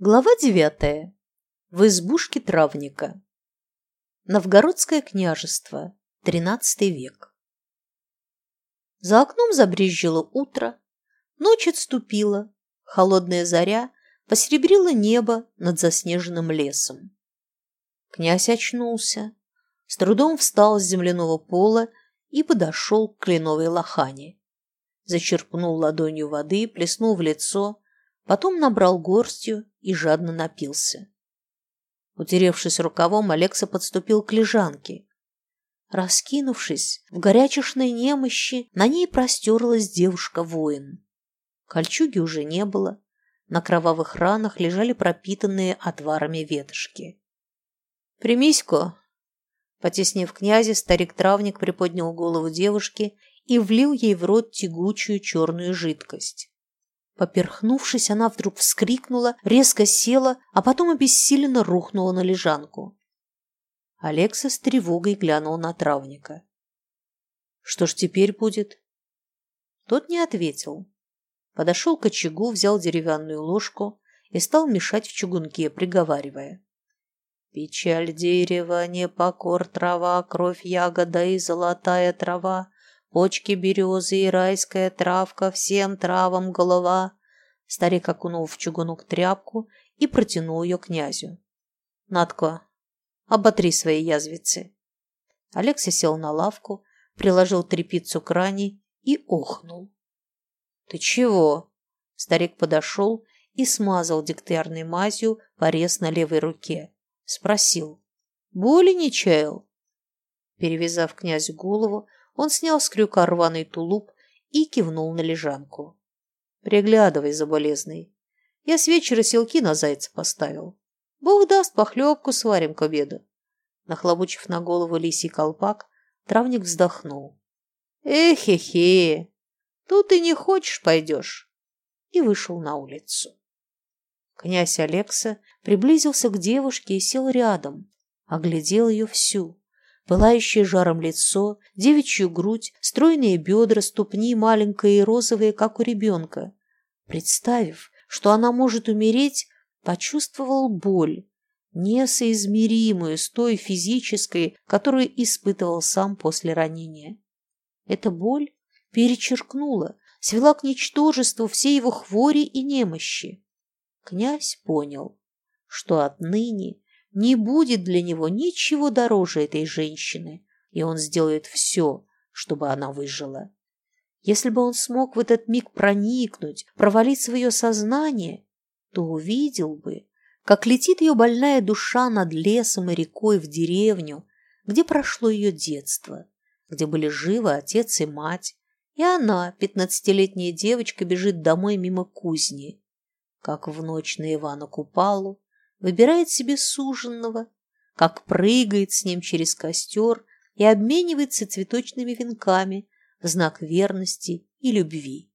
Глава девятая. В избушке травника. Новгородское княжество. Тринадцатый век. За окном забрезжило утро, ночь отступила, холодная заря посеребрила небо над заснеженным лесом. Князь очнулся, с трудом встал с земляного пола и подошел к кленовой лохане. Зачерпнул ладонью воды, плеснул в лицо, потом набрал горстью и жадно напился. Утеревшись рукавом, Алекса подступил к лежанке. Раскинувшись в горячешной немощи, на ней простерлась девушка-воин. Кольчуги уже не было, на кровавых ранах лежали пропитанные отварами ветошки. «Примись-ка!» Потеснив князя, старик-травник приподнял голову девушки и влил ей в рот тягучую черную жидкость. Поперхнувшись, она вдруг вскрикнула, резко села, а потом обессиленно рухнула на лежанку. Алекса с тревогой глянул на травника. «Что ж теперь будет?» Тот не ответил. Подошел к очагу, взял деревянную ложку и стал мешать в чугунке, приговаривая. «Печаль дерева, непокор трава, кровь ягода и золотая трава, почки березы и райская травка, всем травам голова. Старик окунул в чугунок тряпку и протянул ее князю. Надко, оботри свои язвицы. Алекса сел на лавку, приложил тряпицу к ране и охнул. «Ты чего?» Старик подошел и смазал дегтярной мазью порез на левой руке. Спросил. «Боли не чаял?» Перевязав князю голову, он снял с крюка рваный тулуп и кивнул на лежанку. «Приглядывай за болезной. Я с вечера селки на зайца поставил. Бог даст, похлебку сварим к обеду». Нахлобучив на голову лисий колпак, травник вздохнул. «Эхе-хе, тут и не хочешь пойдешь». И вышел на улицу. Князь Алекса приблизился к девушке и сел рядом, оглядел ее всю пылающее жаром лицо, девичью грудь, стройные бедра, ступни маленькие и розовые, как у ребенка. Представив, что она может умереть, почувствовал боль, несоизмеримую с той физической, которую испытывал сам после ранения. Эта боль перечеркнула, свела к ничтожеству все его хвори и немощи. Князь понял, что отныне не будет для него ничего дороже этой женщины, и он сделает все, чтобы она выжила. Если бы он смог в этот миг проникнуть, провалить свое сознание, то увидел бы, как летит ее больная душа над лесом и рекой в деревню, где прошло ее детство, где были живы отец и мать, и она, пятнадцатилетняя девочка, бежит домой мимо кузни, как в ночь на Ивана Купалу, выбирает себе суженного, как прыгает с ним через костер и обменивается цветочными венками в знак верности и любви.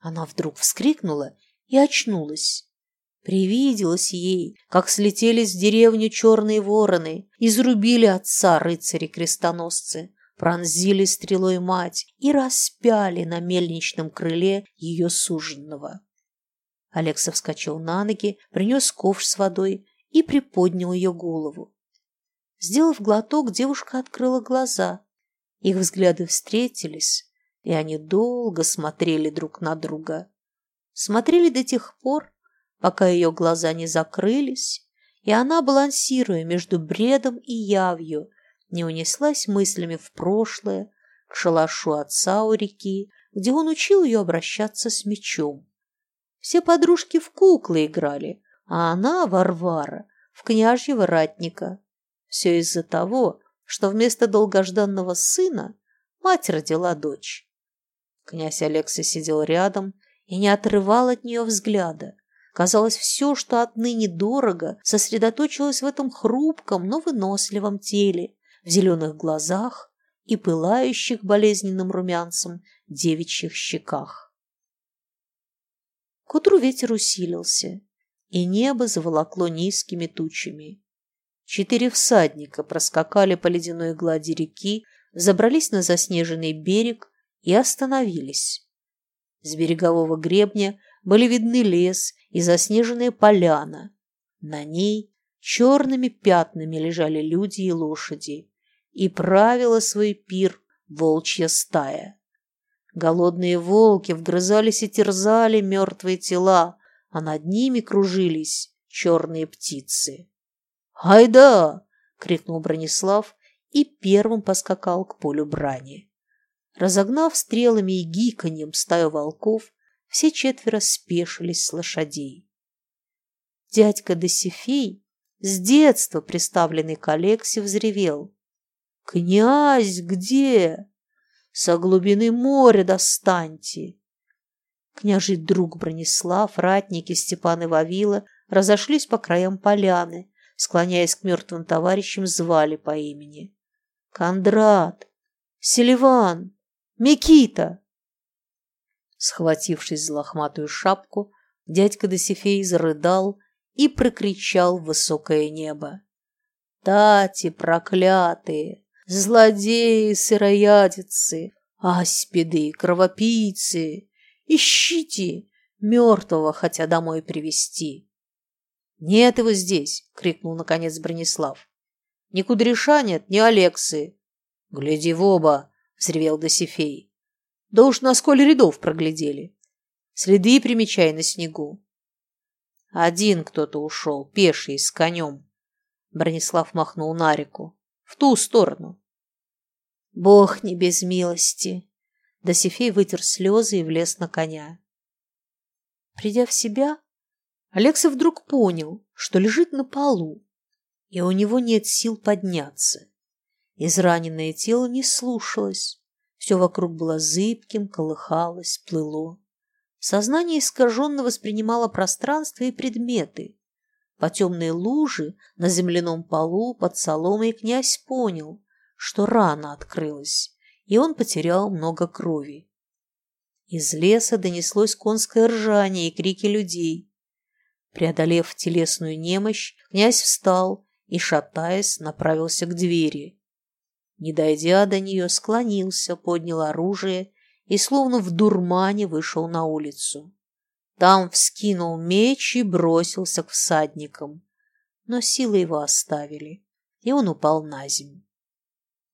Она вдруг вскрикнула и очнулась. Привиделось ей, как слетели с деревни черные вороны, изрубили отца рыцари-крестоносцы, пронзили стрелой мать и распяли на мельничном крыле ее суженного. Алекса вскочил на ноги, принес ковш с водой и приподнял ее голову. Сделав глоток, девушка открыла глаза. Их взгляды встретились, и они долго смотрели друг на друга. Смотрели до тех пор, пока ее глаза не закрылись, и она, балансируя между бредом и явью, не унеслась мыслями в прошлое, к шалашу отца у реки, где он учил ее обращаться с мечом. Все подружки в куклы играли, а она, Варвара, в княжьего ратника. Все из-за того, что вместо долгожданного сына мать родила дочь. Князь Алекса сидел рядом и не отрывал от нее взгляда. Казалось, все, что отныне дорого, сосредоточилось в этом хрупком, но выносливом теле, в зеленых глазах и пылающих болезненным румянцем девичьих щеках. К утру ветер усилился, и небо заволокло низкими тучами. Четыре всадника проскакали по ледяной глади реки, забрались на заснеженный берег и остановились. С берегового гребня были видны лес и заснеженная поляна. На ней черными пятнами лежали люди и лошади, и правила свой пир волчья стая. Голодные волки вгрызались и терзали мертвые тела, а над ними кружились черные птицы. «Айда!» — крикнул Бронислав и первым поскакал к полю брани. Разогнав стрелами и гиканьем стаю волков, все четверо спешились с лошадей. Дядька Досифей, с детства приставленный к Алексе, взревел. «Князь где? Со глубины моря достаньте!» Княжий друг Бронислав, ратники Степан и Вавила разошлись по краям поляны, склоняясь к мертвым товарищам, звали по имени. «Кондрат! Селиван! Микита!» Схватившись за лохматую шапку, дядька Досифей зарыдал и прокричал в высокое небо. «Тати проклятые! Злодеи, сыроядицы, аспиды, кровопийцы! Ищите! Мертвого хотя домой привести «Нет его здесь!» — крикнул наконец Бронислав. «Ни Кудряша нет, ни Алексы!» «Гляди в оба!» — взревел Досифей. «Да уж на сколь рядов проглядели! Следы примечай на снегу!» Один кто-то ушел, пеший, с конем. Бронислав махнул на реку. В ту сторону. Бог не без милости. Досифей вытер слезы и влез на коня. Придя в себя, Алексей вдруг понял, что лежит на полу, и у него нет сил подняться. Израненное тело не слушалось, все вокруг было зыбким, колыхалось, плыло. Сознание искаженно воспринимало пространство и предметы. По темной луже на земляном полу под соломой князь понял, что рана открылась, и он потерял много крови. Из леса донеслось конское ржание и крики людей. Преодолев телесную немощь, князь встал и, шатаясь, направился к двери. Не дойдя до нее, склонился, поднял оружие и, словно в дурмане, вышел на улицу. Там вскинул меч и бросился к всадникам. Но силы его оставили, и он упал на землю.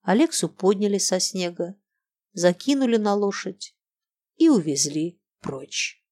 Алексу подняли со снега, закинули на лошадь и увезли прочь.